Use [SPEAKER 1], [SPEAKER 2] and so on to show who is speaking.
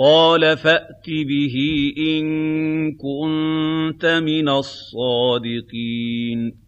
[SPEAKER 1] قَالَ فَأْتِ بِهِ إِن كُنتَ مِنَ الصَّادِقِينَ